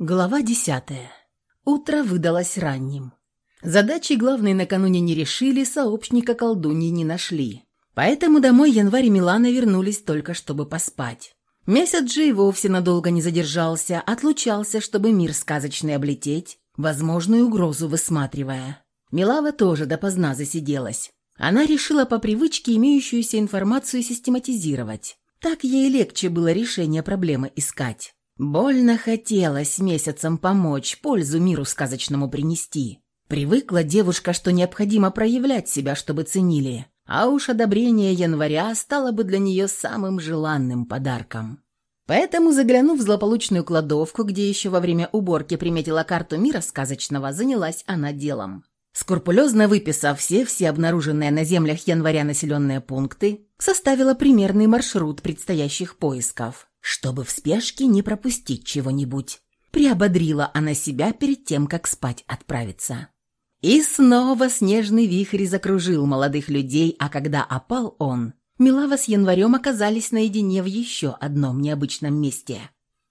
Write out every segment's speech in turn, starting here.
Глава десятая. Утро выдалось ранним. Задачи главной накануне не решили, сообщника колдуньи не нашли. Поэтому домой Январь и Милана вернулись только, чтобы поспать. Месяц же и вовсе надолго не задержался, отлучался, чтобы мир сказочный облететь, возможную угрозу высматривая. Милава тоже допоздна засиделась. Она решила по привычке имеющуюся информацию систематизировать. Так ей легче было решение проблемы искать. Больно хотелось месяцам помочь, пользу миру сказочному принести. Привыкла девушка, что необходимо проявлять себя, чтобы ценили, а уж одобрение января стало бы для нее самым желанным подарком. Поэтому, заглянув в злополучную кладовку, где еще во время уборки приметила карту мира сказочного, занялась она делом. Скрупулезно выписав все-все обнаруженные на землях января населенные пункты, составила примерный маршрут предстоящих поисков чтобы в спешке не пропустить чего-нибудь. Приободрила она себя перед тем, как спать отправиться. И снова снежный вихрь закружил молодых людей, а когда опал он, Милава с январем оказались наедине в еще одном необычном месте.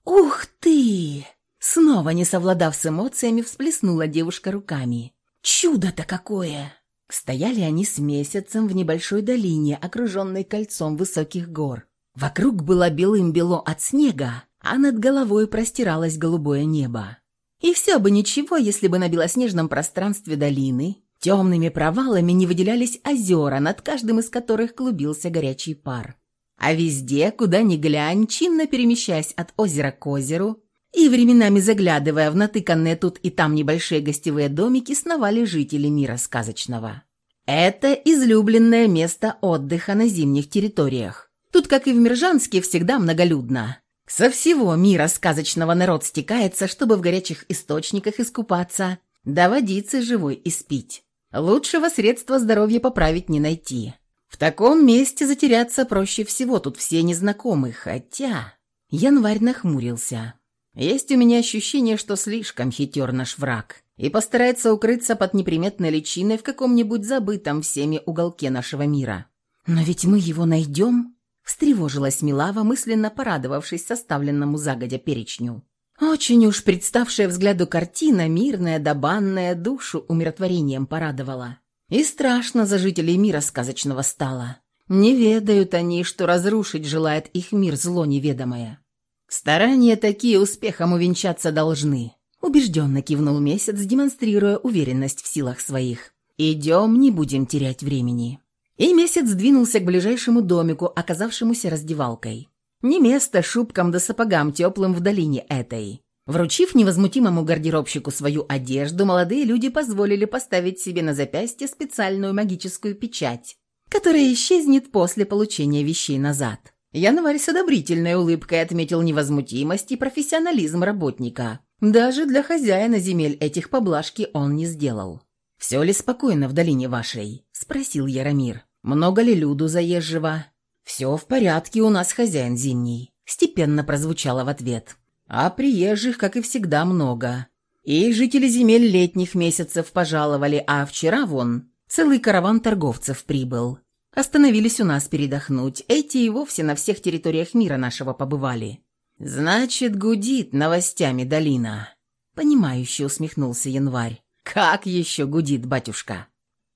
«Ух ты!» Снова, не совладав с эмоциями, всплеснула девушка руками. «Чудо-то какое!» Стояли они с месяцем в небольшой долине, окруженной кольцом высоких гор. Вокруг было белым-бело от снега, а над головой простиралось голубое небо. И все бы ничего, если бы на белоснежном пространстве долины темными провалами не выделялись озера, над каждым из которых клубился горячий пар. А везде, куда ни глянь, чинно перемещаясь от озера к озеру, и временами заглядывая в натыканные тут и там небольшие гостевые домики, сновали жители мира сказочного. Это излюбленное место отдыха на зимних территориях. Тут, как и в Мержанске, всегда многолюдно. Со всего мира сказочного народ стекается, чтобы в горячих источниках искупаться, да водицы живой испить. Лучшего средства здоровья поправить не найти. В таком месте затеряться проще всего, тут все незнакомы, хотя... Январь нахмурился. Есть у меня ощущение, что слишком хитер наш враг и постарается укрыться под неприметной личиной в каком-нибудь забытом всеми уголке нашего мира. Но ведь мы его найдем, встревожилась Милава, мысленно порадовавшись составленному загодя перечню. Очень уж представшая взгляду картина, мирная да банная, душу умиротворением порадовала. И страшно за жителей мира сказочного стало. Не ведают они, что разрушить желает их мир зло неведомое. Старания такие успехом увенчаться должны. Убежденно кивнул месяц, демонстрируя уверенность в силах своих. «Идем, не будем терять времени». И месяц двинулся к ближайшему домику, оказавшемуся раздевалкой. Не место шубкам да сапогам теплым в долине этой. Вручив невозмутимому гардеробщику свою одежду, молодые люди позволили поставить себе на запястье специальную магическую печать, которая исчезнет после получения вещей назад. Январь с одобрительной улыбкой отметил невозмутимость и профессионализм работника. Даже для хозяина земель этих поблажки он не сделал. «Все ли спокойно в долине вашей?» – спросил Яромир. Много ли люду заезжего?» «Все в порядке, у нас хозяин зимний», – степенно прозвучало в ответ. «А приезжих, как и всегда, много. И жители земель летних месяцев пожаловали, а вчера вон целый караван торговцев прибыл. Остановились у нас передохнуть. Эти и вовсе на всех территориях мира нашего побывали. Значит, гудит новостями долина». Понимающе усмехнулся январь. «Как еще гудит, батюшка?»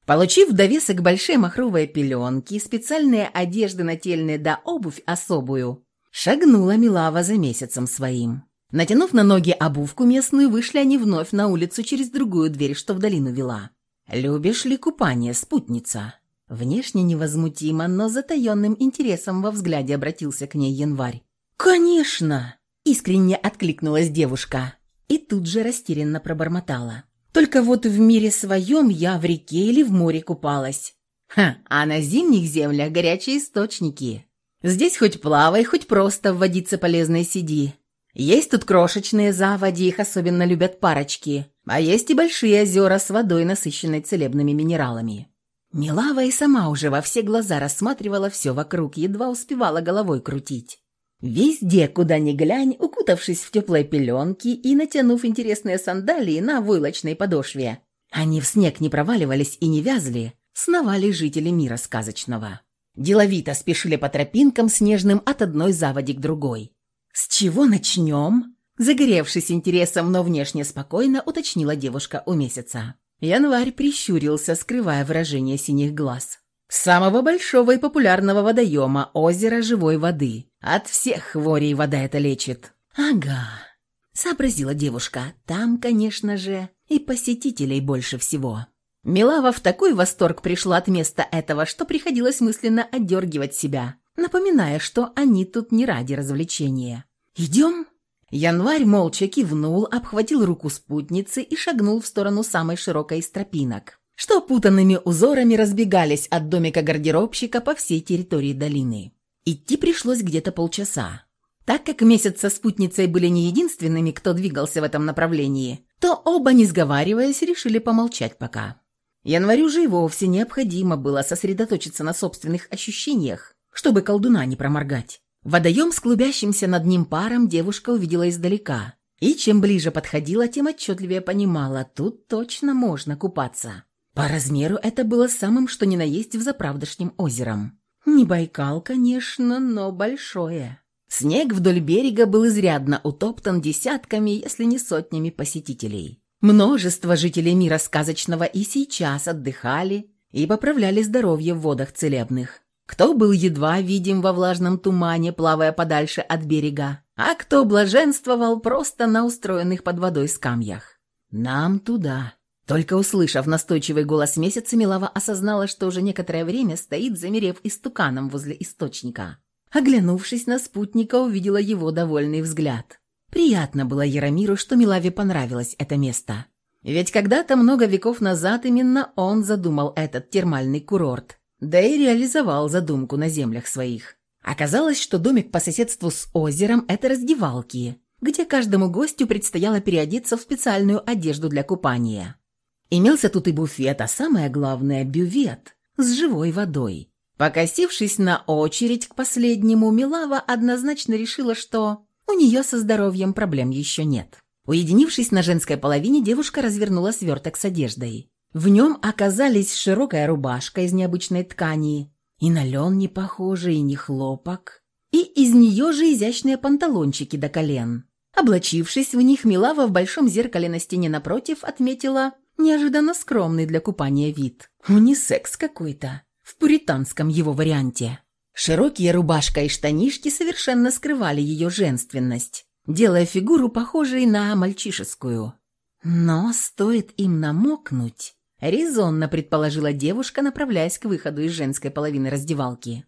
Получив довесок большие махровые пеленки, специальные одежды нательные да обувь особую, шагнула Милава за месяцем своим. Натянув на ноги обувку местную, вышли они вновь на улицу через другую дверь, что в долину вела. «Любишь ли купание, спутница?» Внешне невозмутимо, но затаенным интересом во взгляде обратился к ней январь. «Конечно!» – искренне откликнулась девушка и тут же растерянно пробормотала. Только вот в мире своем я в реке или в море купалась. Ха, а на зимних землях горячие источники. Здесь хоть плавай, хоть просто в водице полезной сиди. Есть тут крошечные заводи, их особенно любят парочки. А есть и большие озера с водой, насыщенной целебными минералами. Милава и сама уже во все глаза рассматривала все вокруг, едва успевала головой крутить. Везде, куда ни глянь, укутавшись в теплой пеленки и натянув интересные сандалии на войлочной подошве, они в снег не проваливались и не вязли, сновали жители мира сказочного. Деловито спешили по тропинкам снежным от одной заводи к другой. «С чего начнем?» Загоревшись интересом, но внешне спокойно, уточнила девушка у месяца. Январь прищурился, скрывая выражение синих глаз. Самого большого и популярного водоема – озера живой воды. От всех хворей вода это лечит. «Ага», – сообразила девушка. «Там, конечно же, и посетителей больше всего». Милава в такой восторг пришла от места этого, что приходилось мысленно отдергивать себя, напоминая, что они тут не ради развлечения. «Идем?» Январь молча кивнул, обхватил руку спутницы и шагнул в сторону самой широкой из тропинок, что путанными узорами разбегались от домика гардеробщика по всей территории долины. Идти пришлось где-то полчаса. Так как месяц со спутницей были не единственными, кто двигался в этом направлении, то оба, не сговариваясь, решили помолчать пока. Январю же и вовсе необходимо было сосредоточиться на собственных ощущениях, чтобы колдуна не проморгать. Водоем с клубящимся над ним паром девушка увидела издалека. И чем ближе подходила, тем отчетливее понимала, тут точно можно купаться. По размеру это было самым что ни на есть в заправдошнем озером. Не Байкал, конечно, но большое. Снег вдоль берега был изрядно утоптан десятками, если не сотнями посетителей. Множество жителей мира сказочного и сейчас отдыхали и поправляли здоровье в водах целебных кто был едва видим во влажном тумане, плавая подальше от берега, а кто блаженствовал просто на устроенных под водой скамьях. «Нам туда». Только услышав настойчивый голос месяца, Милава осознала, что уже некоторое время стоит, замерев истуканом возле источника. Оглянувшись на спутника, увидела его довольный взгляд. Приятно было Яромиру, что Милаве понравилось это место. Ведь когда-то много веков назад именно он задумал этот термальный курорт – да и реализовал задумку на землях своих. Оказалось, что домик по соседству с озером – это раздевалки, где каждому гостю предстояло переодеться в специальную одежду для купания. Имелся тут и буфет, а самое главное – бювет с живой водой. Покосившись на очередь к последнему, Милава однозначно решила, что у нее со здоровьем проблем еще нет. Уединившись на женской половине, девушка развернула сверток с одеждой. В нем оказались широкая рубашка из необычной ткани, и на лен не похожий, и не хлопок, и из нее же изящные панталончики до колен. Облачившись в них, Милава в большом зеркале на стене напротив отметила неожиданно скромный для купания вид. Унисекс какой-то, в пуританском его варианте. Широкие рубашка и штанишки совершенно скрывали ее женственность, делая фигуру похожей на мальчишескую. Но стоит им намокнуть, резонно предположила девушка, направляясь к выходу из женской половины раздевалки.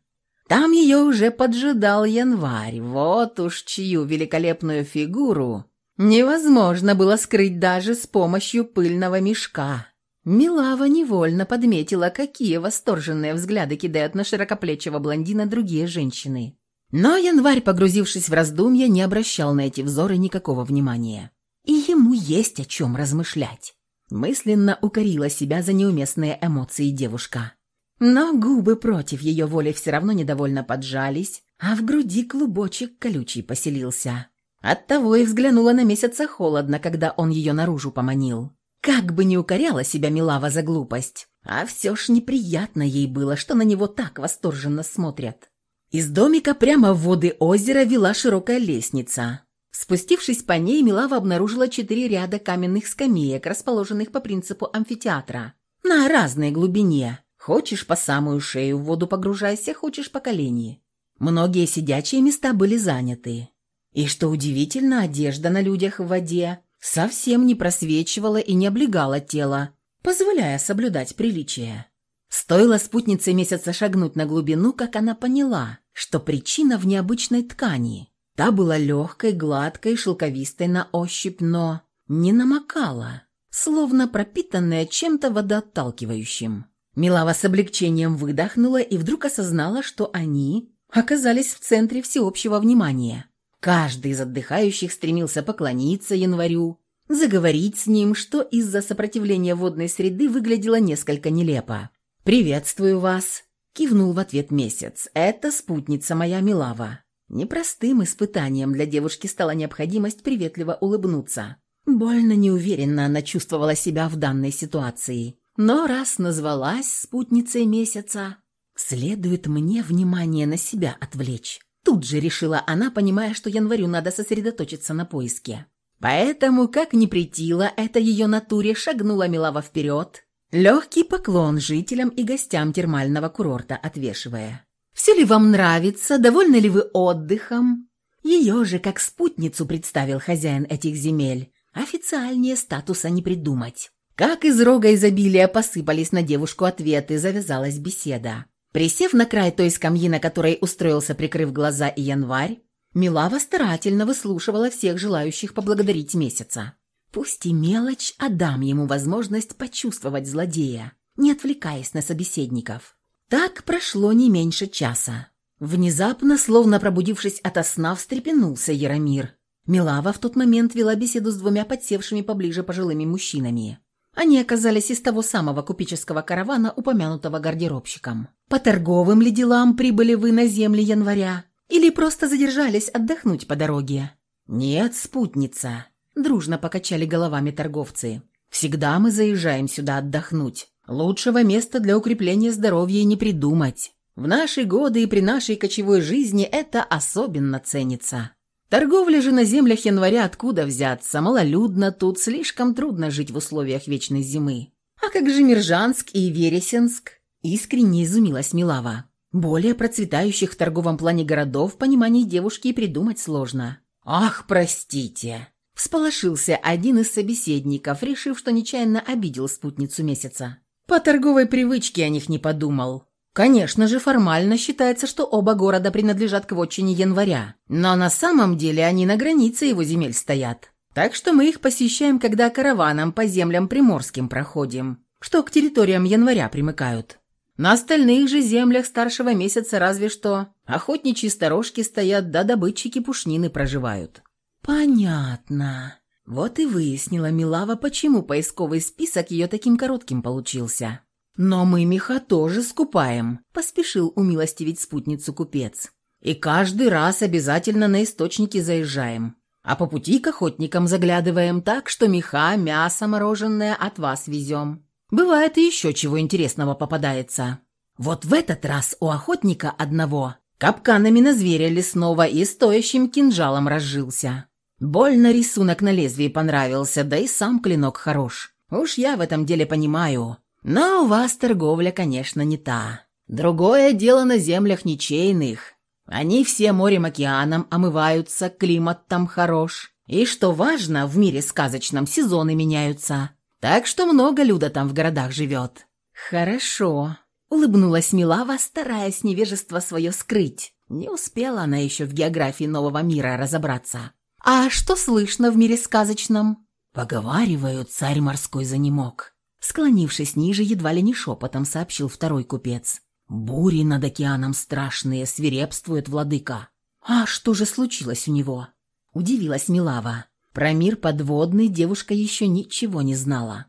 Там ее уже поджидал январь, вот уж чью великолепную фигуру невозможно было скрыть даже с помощью пыльного мешка. Милава невольно подметила, какие восторженные взгляды кидают на широкоплечего блондина другие женщины. Но январь, погрузившись в раздумья, не обращал на эти взоры никакого внимания. И ему есть о чем размышлять. Мысленно укорила себя за неуместные эмоции девушка. Но губы против ее воли все равно недовольно поджались, а в груди клубочек колючий поселился. Оттого и взглянула на месяца холодно, когда он ее наружу поманил. Как бы не укоряла себя Милава за глупость, а все ж неприятно ей было, что на него так восторженно смотрят. Из домика прямо в воды озера вела широкая лестница, Спустившись по ней, Милава обнаружила четыре ряда каменных скамеек, расположенных по принципу амфитеатра. На разной глубине. Хочешь по самую шею в воду погружайся, хочешь по колени. Многие сидячие места были заняты. И что удивительно, одежда на людях в воде совсем не просвечивала и не облегала тело, позволяя соблюдать приличие. Стоило спутнице месяца шагнуть на глубину, как она поняла, что причина в необычной ткани – Та была легкой, гладкой, шелковистой на ощупь, но не намокала, словно пропитанная чем-то водоотталкивающим. Милава с облегчением выдохнула и вдруг осознала, что они оказались в центре всеобщего внимания. Каждый из отдыхающих стремился поклониться январю, заговорить с ним, что из-за сопротивления водной среды выглядело несколько нелепо. «Приветствую вас», – кивнул в ответ месяц. «Это спутница моя Милава. Непростым испытанием для девушки стала необходимость приветливо улыбнуться. Больно неуверенно она чувствовала себя в данной ситуации. Но раз назвалась спутницей месяца, следует мне внимание на себя отвлечь. Тут же решила она, понимая, что январю надо сосредоточиться на поиске. Поэтому, как ни притила это ее натуре, шагнула Милава вперед, легкий поклон жителям и гостям термального курорта отвешивая. «Все ли вам нравится? Довольны ли вы отдыхом?» Ее же как спутницу представил хозяин этих земель. Официальнее статуса не придумать. Как из рога изобилия посыпались на девушку ответы, завязалась беседа. Присев на край той скамьи, на которой устроился, прикрыв глаза и январь, Милава старательно выслушивала всех желающих поблагодарить месяца. Пусть и мелочь, а дам ему возможность почувствовать злодея, не отвлекаясь на собеседников. Так прошло не меньше часа. Внезапно, словно пробудившись ото сна, встрепенулся Яромир. Милава в тот момент вела беседу с двумя подсевшими поближе пожилыми мужчинами. Они оказались из того самого купеческого каравана, упомянутого гардеробщиком. По торговым ли делам прибыли вы на земли января? Или просто задержались отдохнуть по дороге? Нет, спутница. Дружно покачали головами торговцы. Всегда мы заезжаем сюда отдохнуть. Лучшего места для укрепления здоровья не придумать. В наши годы и при нашей кочевой жизни это особенно ценится. Торговля же на землях января откуда взяться? Малолюдно тут, слишком трудно жить в условиях вечной зимы. А как же Миржанск и Вересенск? Искренне изумилась Милава. Более процветающих в торговом плане городов в понимании девушки и придумать сложно. «Ах, простите!» Всполошился один из собеседников, решив, что нечаянно обидел спутницу месяца. По торговой привычке о них не подумал. Конечно же, формально считается, что оба города принадлежат к вотчине января, но на самом деле они на границе его земель стоят. Так что мы их посещаем, когда караваном по землям приморским проходим, что к территориям января примыкают. На остальных же землях старшего месяца разве что охотничьи сторожки стоят, да добытчики пушнины проживают. Понятно. Вот и выяснила Милава, почему поисковый список ее таким коротким получился. «Но мы меха тоже скупаем», – поспешил умилостивить спутницу купец. «И каждый раз обязательно на источники заезжаем. А по пути к охотникам заглядываем так, что меха, мясо мороженое от вас везем. Бывает и еще чего интересного попадается. Вот в этот раз у охотника одного капканами на зверя лесного и стоящим кинжалом разжился. Больно рисунок на лезвии понравился, да и сам клинок хорош. Уж я в этом деле понимаю». Но у вас торговля, конечно, не та. Другое дело на землях ничейных. Они все морем-океаном омываются, климат там хорош. И что важно, в мире сказочном сезоны меняются. Так что много люда там в городах живет. Хорошо. Улыбнулась Милава, стараясь невежество свое скрыть. Не успела она еще в географии нового мира разобраться. А что слышно в мире сказочном? Поговаривают, царь морской занемог. Склонившись ниже, едва ли не шепотом сообщил второй купец. «Бури над океаном страшные, свирепствует владыка». «А что же случилось у него?» Удивилась Милава. Про мир подводный девушка еще ничего не знала.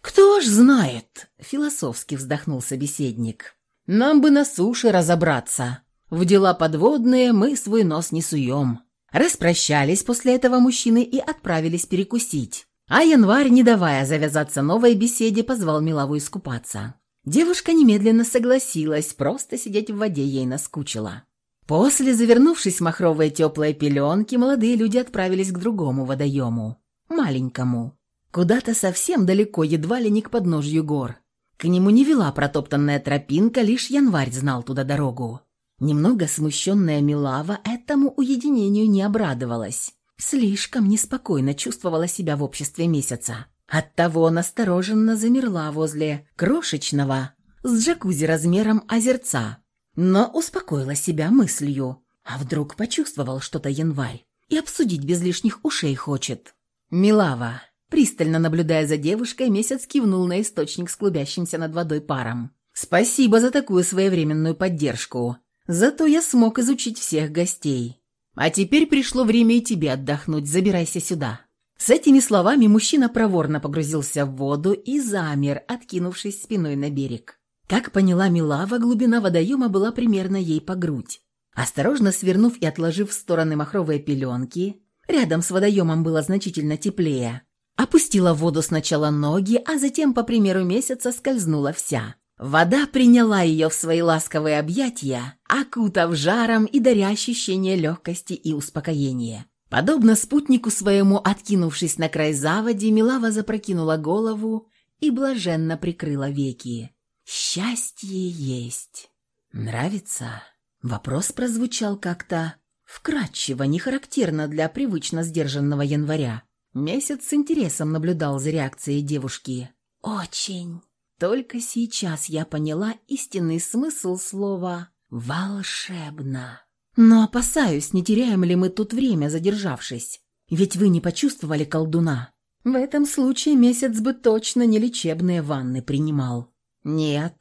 «Кто ж знает?» – философски вздохнул собеседник. «Нам бы на суше разобраться. В дела подводные мы свой нос не суем». Распрощались после этого мужчины и отправились перекусить. А январь, не давая завязаться новой беседе, позвал Милаву искупаться. Девушка немедленно согласилась, просто сидеть в воде ей наскучило. После, завернувшись в махровые теплые пеленки, молодые люди отправились к другому водоему. Маленькому. Куда-то совсем далеко, едва ли не к подножью гор. К нему не вела протоптанная тропинка, лишь январь знал туда дорогу. Немного смущенная Милава этому уединению не обрадовалась. Слишком неспокойно чувствовала себя в обществе месяца. Оттого настороженно замерла возле крошечного с джакузи размером озерца, но успокоила себя мыслью. А вдруг почувствовал что-то январь и обсудить без лишних ушей хочет. Милава, пристально наблюдая за девушкой, месяц кивнул на источник с клубящимся над водой паром. «Спасибо за такую своевременную поддержку. Зато я смог изучить всех гостей. А теперь пришло время и тебе отдохнуть, забирайся сюда». С этими словами мужчина проворно погрузился в воду и замер, откинувшись спиной на берег. Как поняла Милава, глубина водоема была примерно ей по грудь. Осторожно свернув и отложив в стороны махровые пеленки, рядом с водоемом было значительно теплее, опустила в воду сначала ноги, а затем, по примеру месяца, скользнула вся. Вода приняла ее в свои ласковые объятия, окутав жаром и даря ощущение легкости и успокоения. Подобно спутнику своему, откинувшись на край заводи, Милава запрокинула голову и блаженно прикрыла веки. «Счастье есть!» «Нравится?» Вопрос прозвучал как-то вкрадчиво, не характерно для привычно сдержанного января. Месяц с интересом наблюдал за реакцией девушки. «Очень!» Только сейчас я поняла истинный смысл слова «волшебно». Но опасаюсь, не теряем ли мы тут время, задержавшись. Ведь вы не почувствовали колдуна. В этом случае месяц бы точно не лечебные ванны принимал. Нет,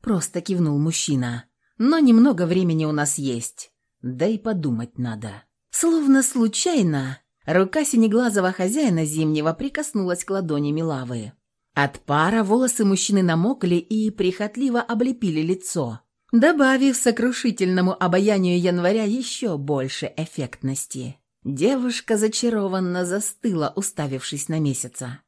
просто кивнул мужчина. Но немного времени у нас есть. Да и подумать надо. Словно случайно, рука синеглазого хозяина зимнего прикоснулась к ладони Милавы. От пара волосы мужчины намокли и прихотливо облепили лицо, добавив сокрушительному обаянию января еще больше эффектности. Девушка зачарованно застыла, уставившись на месяца.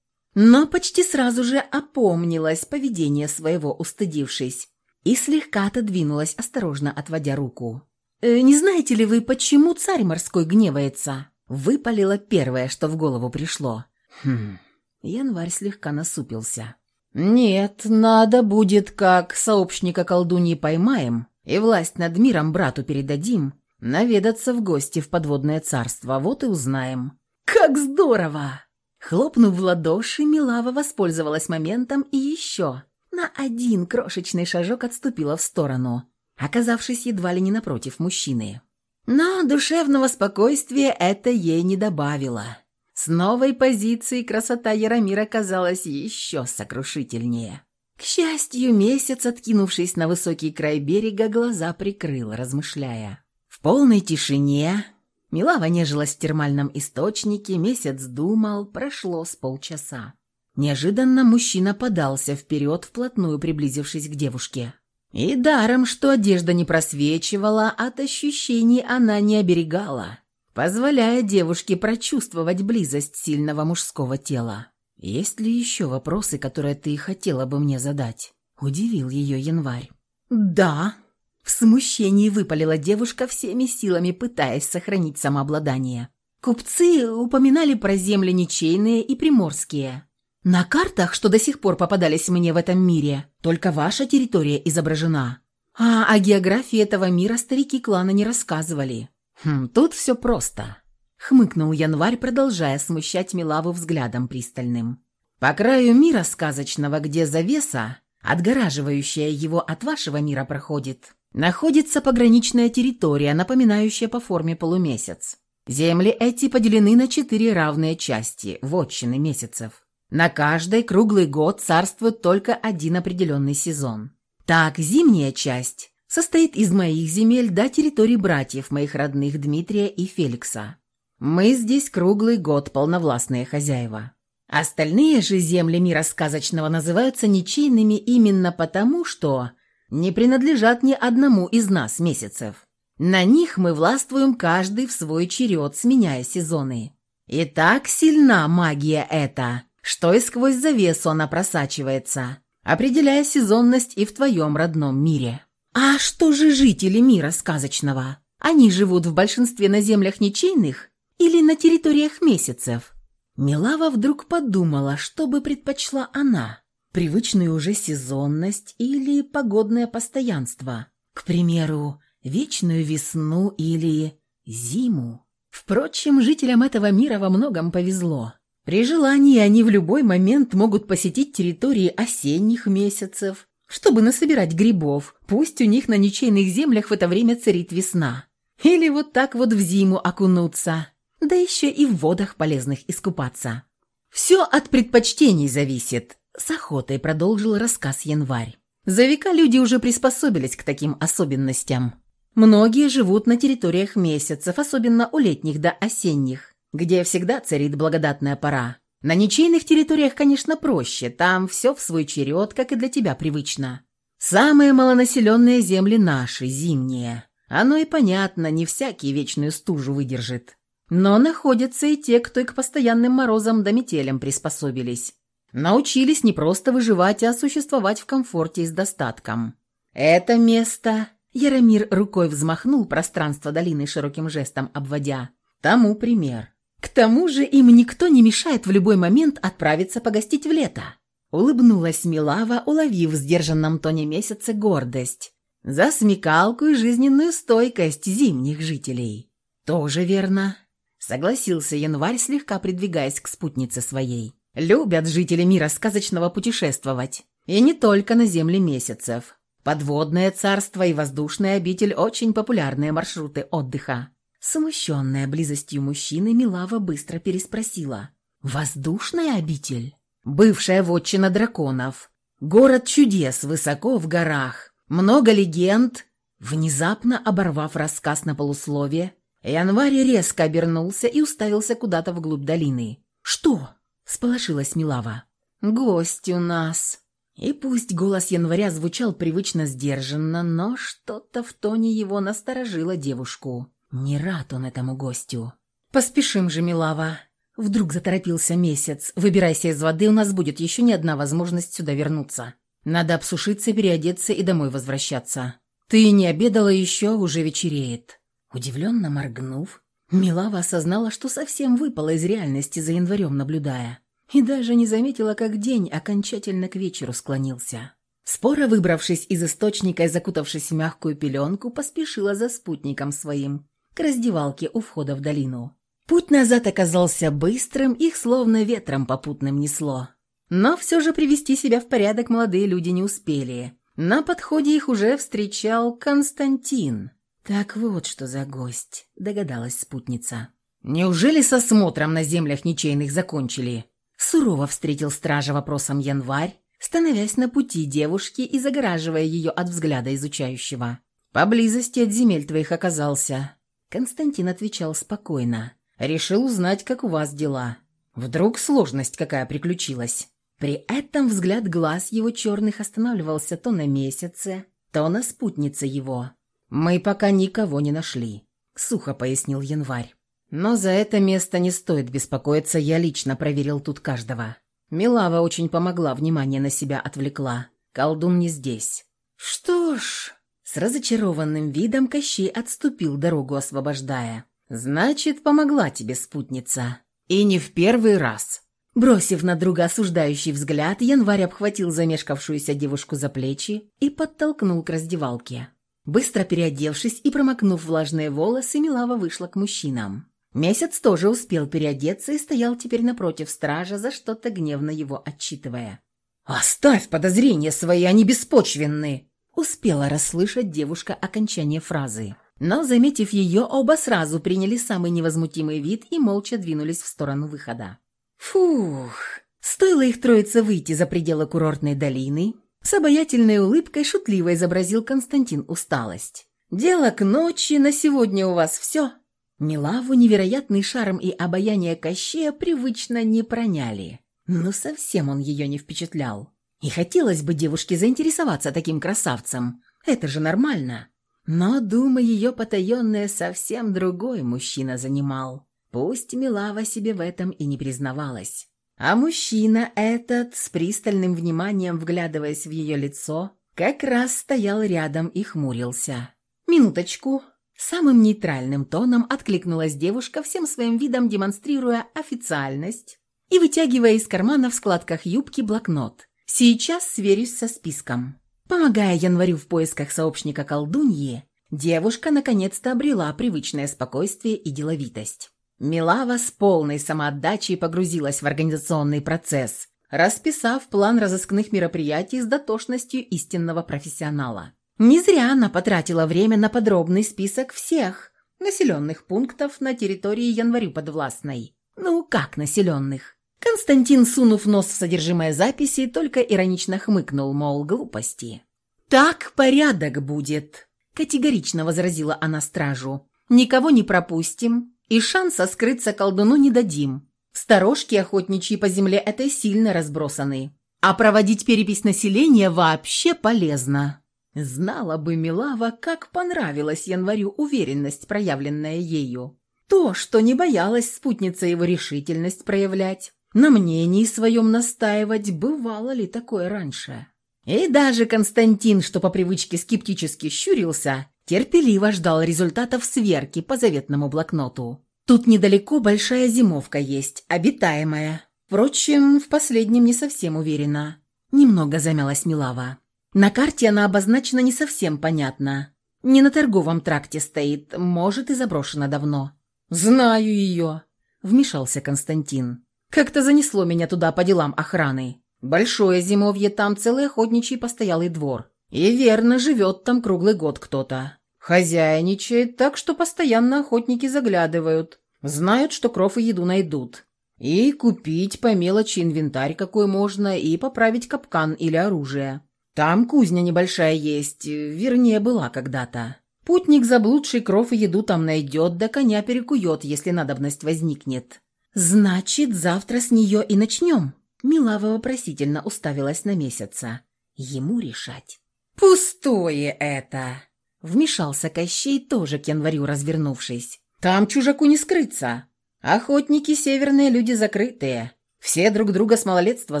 Но почти сразу же опомнилась поведение своего, устыдившись, и слегка отодвинулась, осторожно отводя руку. «Э, «Не знаете ли вы, почему царь морской гневается?» Выпалило первое, что в голову пришло. «Хм...» Январь слегка насупился. «Нет, надо будет, как сообщника колдуньи поймаем и власть над миром брату передадим, наведаться в гости в подводное царство, вот и узнаем». «Как здорово!» Хлопнув в ладоши, Милава воспользовалась моментом и еще на один крошечный шажок отступила в сторону, оказавшись едва ли не напротив мужчины. Но душевного спокойствия это ей не добавило. С новой позиции красота Яромира казалась еще сокрушительнее. К счастью, месяц, откинувшись на высокий край берега, глаза прикрыл, размышляя. В полной тишине Милава нежилась в термальном источнике, месяц думал, прошло с полчаса. Неожиданно мужчина подался вперед, вплотную приблизившись к девушке. И даром, что одежда не просвечивала, от ощущений она не оберегала позволяя девушке прочувствовать близость сильного мужского тела. «Есть ли еще вопросы, которые ты хотела бы мне задать?» – удивил ее январь. «Да», – в смущении выпалила девушка всеми силами, пытаясь сохранить самообладание. «Купцы упоминали про земли ничейные и приморские. На картах, что до сих пор попадались мне в этом мире, только ваша территория изображена. А о географии этого мира старики клана не рассказывали. «Хм, тут все просто», — хмыкнул январь, продолжая смущать Милаву взглядом пристальным. «По краю мира сказочного, где завеса, отгораживающая его от вашего мира проходит, находится пограничная территория, напоминающая по форме полумесяц. Земли эти поделены на четыре равные части, вотчины месяцев. На каждой круглый год царствует только один определенный сезон. Так, зимняя часть состоит из моих земель до территории братьев моих родных Дмитрия и Феликса. Мы здесь круглый год полновластные хозяева. Остальные же земли мира сказочного называются ничейными именно потому, что не принадлежат ни одному из нас месяцев. На них мы властвуем каждый в свой черед, сменяя сезоны. И так сильна магия эта, что и сквозь завесу она просачивается, определяя сезонность и в твоем родном мире. А что же жители мира сказочного? Они живут в большинстве на землях ничейных или на территориях месяцев? Милава вдруг подумала, что бы предпочла она. Привычную уже сезонность или погодное постоянство. К примеру, вечную весну или зиму. Впрочем, жителям этого мира во многом повезло. При желании они в любой момент могут посетить территории осенних месяцев, чтобы насобирать грибов, пусть у них на ничейных землях в это время царит весна. Или вот так вот в зиму окунуться, да еще и в водах полезных искупаться. Все от предпочтений зависит, с охотой продолжил рассказ Январь. За века люди уже приспособились к таким особенностям. Многие живут на территориях месяцев, особенно у летних до осенних, где всегда царит благодатная пора. На ничейных территориях, конечно, проще, там все в свой черед, как и для тебя привычно. Самые малонаселенные земли наши, зимние. Оно и понятно, не всякий вечную стужу выдержит. Но находятся и те, кто и к постоянным морозам да метелям приспособились. Научились не просто выживать, а существовать в комфорте и с достатком. Это место... Яромир рукой взмахнул пространство долины широким жестом, обводя. Тому пример. К тому же им никто не мешает в любой момент отправиться погостить в лето. Улыбнулась Милава, уловив в сдержанном тоне месяца гордость. За смекалку и жизненную стойкость зимних жителей. Тоже верно. Согласился январь, слегка придвигаясь к спутнице своей. Любят жители мира сказочного путешествовать. И не только на земле месяцев. Подводное царство и воздушная обитель – очень популярные маршруты отдыха. Смущенная близостью мужчины, Милава быстро переспросила. «Воздушная обитель?» «Бывшая вотчина драконов. Город чудес высоко в горах. Много легенд». Внезапно оборвав рассказ на полусловие, Январь резко обернулся и уставился куда-то вглубь долины. «Что?» – сполошилась Милава. «Гость у нас». И пусть голос января звучал привычно сдержанно, но что-то в тоне его насторожило девушку. Не рад он этому гостю. «Поспешим же, Милава!» Вдруг заторопился месяц. «Выбирайся из воды, у нас будет еще не одна возможность сюда вернуться. Надо обсушиться, переодеться и домой возвращаться. Ты не обедала еще, уже вечереет». Удивленно моргнув, Милава осознала, что совсем выпала из реальности за январем наблюдая и даже не заметила, как день окончательно к вечеру склонился. Спора, выбравшись из источника и закутавшись в мягкую пеленку, поспешила за спутником своим к раздевалке у входа в долину. Путь назад оказался быстрым, их словно ветром попутным несло. Но все же привести себя в порядок молодые люди не успели. На подходе их уже встречал Константин. «Так вот, что за гость», — догадалась спутница. «Неужели со смотром на землях ничейных закончили?» Сурово встретил стража вопросом январь, становясь на пути девушки и загораживая ее от взгляда изучающего. «Поблизости от земель твоих оказался». Константин отвечал спокойно. «Решил узнать, как у вас дела. Вдруг сложность какая приключилась». При этом взгляд глаз его черных останавливался то на месяце, то на спутнице его. «Мы пока никого не нашли», — сухо пояснил январь. Но за это место не стоит беспокоиться, я лично проверил тут каждого. Милава очень помогла, внимание на себя отвлекла. Колдун не здесь. Что ж, с разочарованным видом Кощей отступил дорогу, освобождая. Значит, помогла тебе спутница. И не в первый раз. Бросив на друга осуждающий взгляд, Январь обхватил замешкавшуюся девушку за плечи и подтолкнул к раздевалке. Быстро переодевшись и промокнув влажные волосы, Милава вышла к мужчинам. Месяц тоже успел переодеться и стоял теперь напротив стража, за что-то гневно его отчитывая. «Оставь подозрения свои, они беспочвенны!» Успела расслышать девушка окончание фразы. Но, заметив ее, оба сразу приняли самый невозмутимый вид и молча двинулись в сторону выхода. Фух! Стоило их троице выйти за пределы курортной долины, с обаятельной улыбкой шутливо изобразил Константин усталость. «Дело к ночи, на сегодня у вас все?» Милаву невероятный шарм и обаяние Кощея привычно не проняли. Но совсем он ее не впечатлял. И хотелось бы девушке заинтересоваться таким красавцем. Это же нормально. Но, думаю, ее потаенное совсем другой мужчина занимал. Пусть Милава себе в этом и не признавалась. А мужчина этот, с пристальным вниманием вглядываясь в ее лицо, как раз стоял рядом и хмурился. «Минуточку», Самым нейтральным тоном откликнулась девушка, всем своим видом демонстрируя официальность и вытягивая из кармана в складках юбки блокнот. «Сейчас сверюсь со списком». Помогая январю в поисках сообщника колдуньи, девушка наконец-то обрела привычное спокойствие и деловитость. Милава с полной самоотдачей погрузилась в организационный процесс, расписав план разыскных мероприятий с дотошностью истинного профессионала. Не зря она потратила время на подробный список всех населенных пунктов на территории январю подвластной. Ну, как населенных? Константин, сунув нос в содержимое записи, только иронично хмыкнул, мол, глупости. «Так порядок будет», – категорично возразила она стражу. «Никого не пропустим, и шанса скрыться колдуну не дадим. Сторожки охотничьи по земле этой сильно разбросаны. А проводить перепись населения вообще полезно». Знала бы Милава, как понравилась январю уверенность, проявленная ею. То, что не боялась спутница его решительность проявлять, На мнении своем настаивать, бывало ли такое раньше. И даже Константин, что по привычке скептически щурился, терпеливо ждал результатов сверки по заветному блокноту. Тут недалеко большая зимовка есть, обитаемая. Впрочем, в последнем не совсем уверена. Немного замялась Милава. На карте она обозначена не совсем понятно. Не на торговом тракте стоит, может и заброшена давно. «Знаю ее», — вмешался Константин. «Как-то занесло меня туда по делам охраны. Большое зимовье, там целый охотничий постоялый двор. И верно, живет там круглый год кто-то. Хозяйничает так, что постоянно охотники заглядывают. Знают, что кров и еду найдут. И купить по мелочи инвентарь какой можно, и поправить капкан или оружие. Там кузня небольшая есть, вернее, была когда-то. Путник заблудший кров и еду там найдет, да коня перекует, если надобность возникнет. «Значит, завтра с нее и начнем?» Милава вопросительно уставилась на месяца. Ему решать. «Пустое это!» Вмешался Кощей, тоже к январю развернувшись. «Там чужаку не скрыться. Охотники северные люди закрытые. Все друг друга с малолетства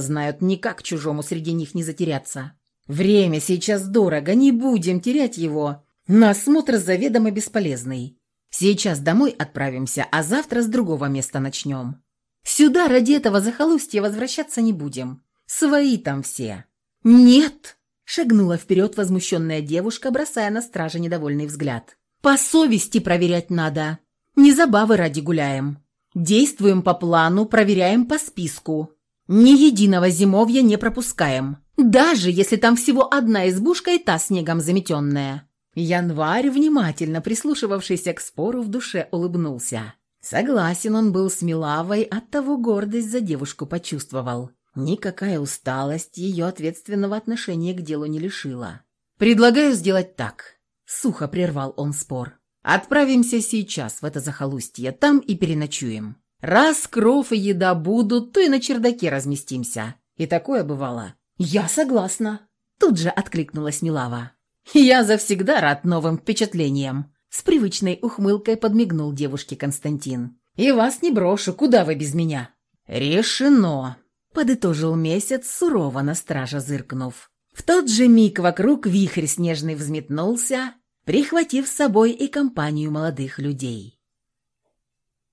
знают, никак чужому среди них не затеряться. Время сейчас дорого, не будем терять его. На осмотр заведомо бесполезный. Сейчас домой отправимся, а завтра с другого места начнем. Сюда ради этого захолустья возвращаться не будем. Свои там все». «Нет!» – шагнула вперед возмущенная девушка, бросая на страже недовольный взгляд. «По совести проверять надо. Не забавы ради гуляем. Действуем по плану, проверяем по списку. Ни единого зимовья не пропускаем. Даже если там всего одна избушка и та снегом заметенная». Январь, внимательно прислушивавшийся к спору, в душе улыбнулся. Согласен он был с Милавой, оттого гордость за девушку почувствовал. Никакая усталость ее ответственного отношения к делу не лишила. «Предлагаю сделать так», — сухо прервал он спор. «Отправимся сейчас в это захолустье, там и переночуем. Раз кров и еда будут, то и на чердаке разместимся. И такое бывало». «Я согласна», — тут же откликнулась Милава. «Я завсегда рад новым впечатлениям», с привычной ухмылкой подмигнул девушке Константин. «И вас не брошу, куда вы без меня?» «Решено», — подытожил месяц, сурово на стража зыркнув. В тот же миг вокруг вихрь снежный взметнулся, прихватив с собой и компанию молодых людей.